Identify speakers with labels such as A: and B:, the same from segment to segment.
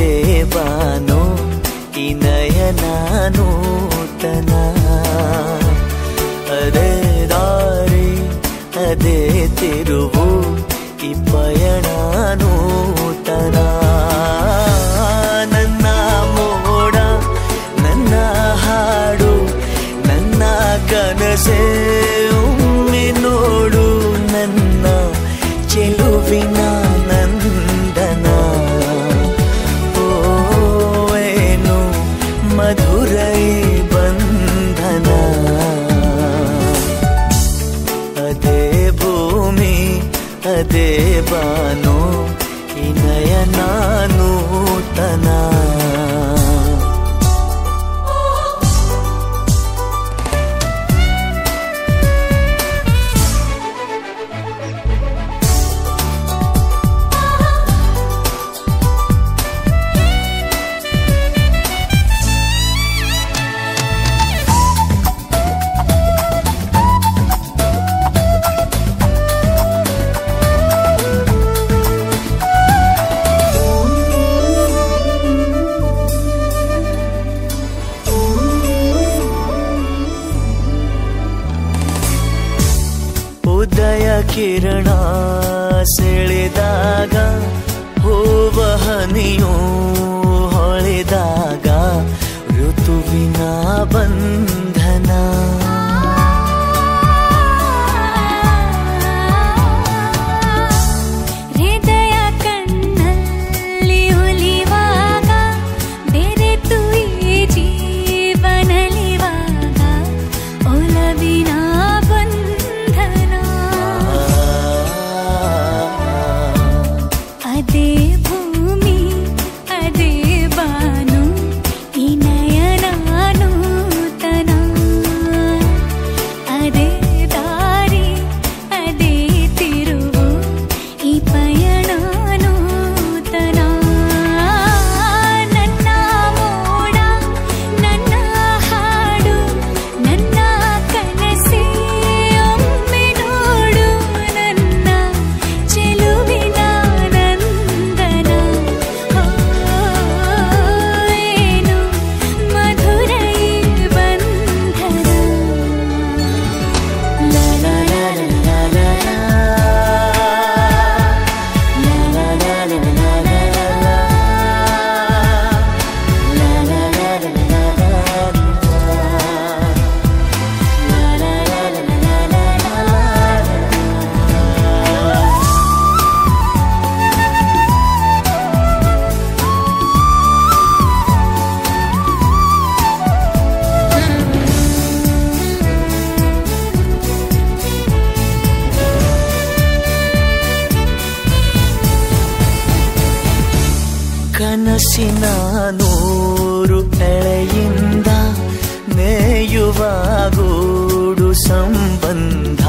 A: ദേവാനോ ഇനയനാനൂതന അതേ ദാരേ അതേ തിരുവോ ഇപ്പയണാനൂതന ನನ್ನ ಮೋಡ ನನ್ನ ಹಾಡು ನನ್ನ ಕನಸೇ नयना लूतना ಉದಯ ಕಿರಣ ಸೆಳೆದಾಗ ಹೂವ ಹನಿಯೂ ಹೊಳೆದಾಗ ಕನಸಿನ ನೂರು ಎಳೆಯಿಂದ ನೇಯುವ ಗೂಡು ಸಂಬಂಧ.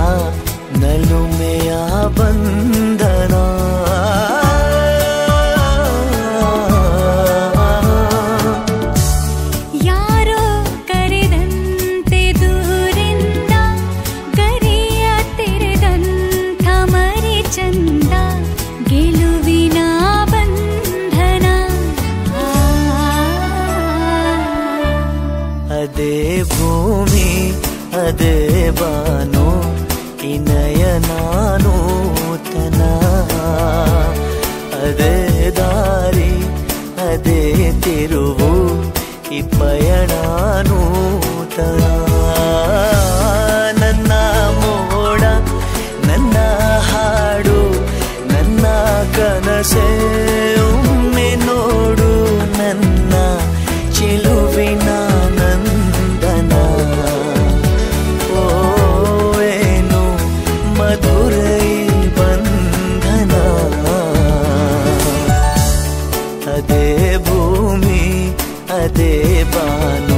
B: ನಾನೂತನ
A: ಅದೇ ದಾರಿ ಅದೇ ತಿರುವು ಈ ಪಯಣ ನೂತನ बन्धना अदे भूमि अदे बाल